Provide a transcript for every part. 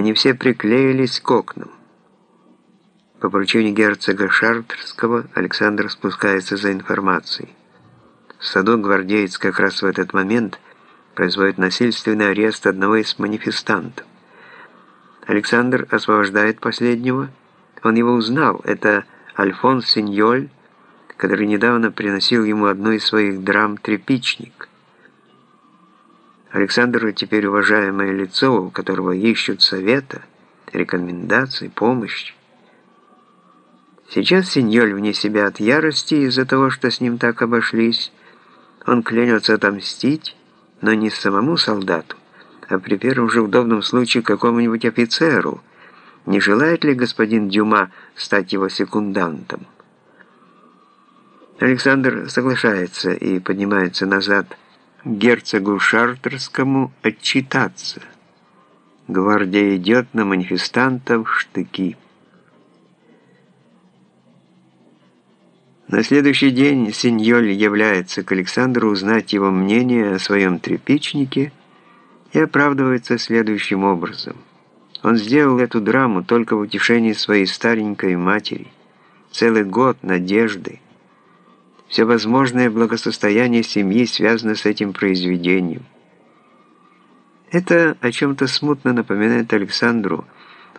Они все приклеились к окнам. По поручению герцога Шартерского Александр спускается за информацией. В саду гвардеец как раз в этот момент производит насильственный арест одного из манифестантов. Александр освобождает последнего. Он его узнал. Это Альфонс Синьоль, который недавно приносил ему одну из своих драм «Тряпичник». Александр теперь уважаемое лицо, у которого ищут совета, рекомендаций, помощи. Сейчас Синьоль вне себя от ярости из-за того, что с ним так обошлись. Он клянется отомстить, но не самому солдату, а при первом же удобном случае какому-нибудь офицеру. Не желает ли господин Дюма стать его секундантом? Александр соглашается и поднимается назад герцогу Шартерскому отчитаться. Гвардия идет на манифестантов штыки. На следующий день Синьоль является к Александру узнать его мнение о своем тряпичнике и оправдывается следующим образом. Он сделал эту драму только в утешении своей старенькой матери. Целый год надежды. Все возможное благосостояние семьи связано с этим произведением. Это о чем-то смутно напоминает Александру.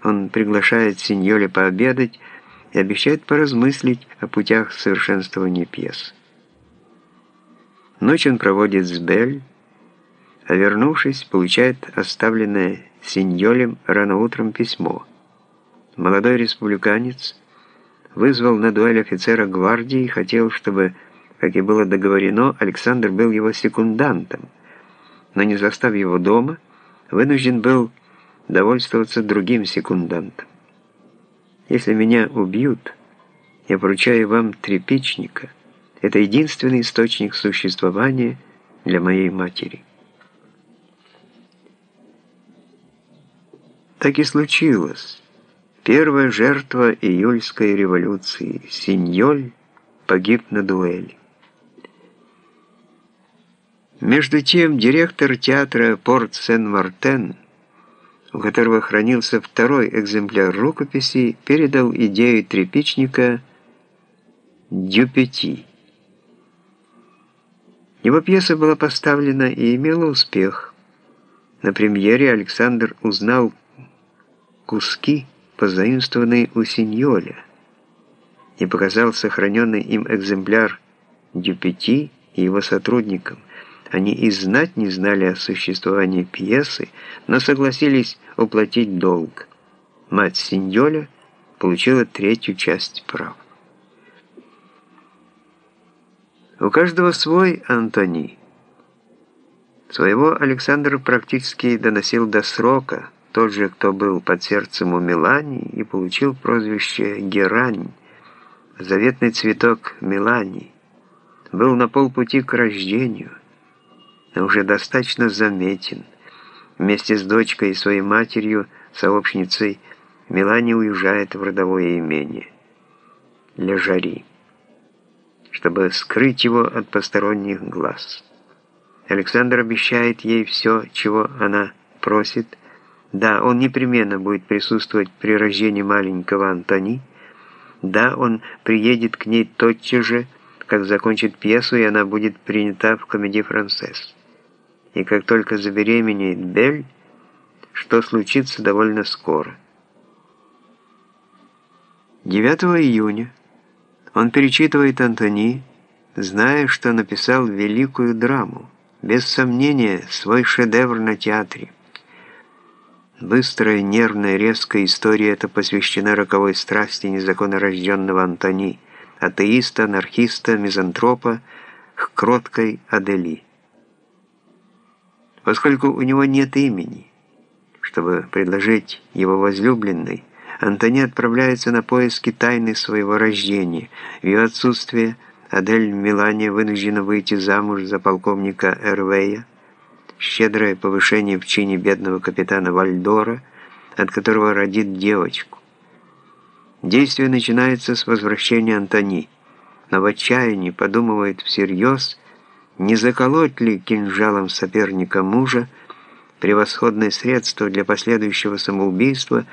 Он приглашает Синьоле пообедать, и обещает поразмыслить о путях совершенствования пьес. Ночь он проводит с Бель, а вернувшись, получает оставленное Синьолем рано утром письмо. Молодой республиканец вызвал на дуэль офицера гвардии и хотел, чтобы, как и было договорено, Александр был его секундантом, но не застав его дома, вынужден был довольствоваться другим секундантом. Если меня убьют, я поручаю вам трепичника. Это единственный источник существования для моей матери. Так и случилось. Первая жертва июльской революции, Синьоль, погиб на дуэли. Между тем, директор театра Порт-Сен-Мартен у которого хранился второй экземпляр рукописи, передал идею тряпичника Дюпети. Его пьеса была поставлена и имела успех. На премьере Александр узнал куски, позаимствованные у Синьоля, и показал сохраненный им экземпляр Дюпети и его сотрудникам. Они и знать не знали о существовании пьесы, но согласились уплатить долг. Мать Синьоля получила третью часть прав. У каждого свой Антони. Своего Александр практически доносил до срока, тот же, кто был под сердцем у Мелании и получил прозвище Герань, заветный цветок Мелании, был на полпути к рождению, но уже достаточно заметен. Вместе с дочкой и своей матерью, сообщницей, Мелания уезжает в родовое имение. Лежари, чтобы скрыть его от посторонних глаз. Александр обещает ей все, чего она просит. Да, он непременно будет присутствовать при рождении маленького Антони. Да, он приедет к ней тотчас же, как закончит пьесу, и она будет принята в комедии «Францесс» и как только забеременеет Бель, что случится довольно скоро. 9 июня он перечитывает Антони, зная, что написал великую драму, без сомнения, свой шедевр на театре. Быстрая, нервная, резкая история эта посвящена роковой страсти незаконнорожденного Антони, атеиста, анархиста, мизантропа, к кроткой Адели поскольку у него нет имени. Чтобы предложить его возлюбленной, Антони отправляется на поиски тайны своего рождения. В ее отсутствие Адель Милане вынуждена выйти замуж за полковника Эрвея, щедрое повышение в чине бедного капитана Вальдора, от которого родит девочку. Действие начинается с возвращения Антони, но в отчаянии подумывает всерьез – не заколоть ли кинжалом соперника мужа, превосходное средство для последующего самоубийства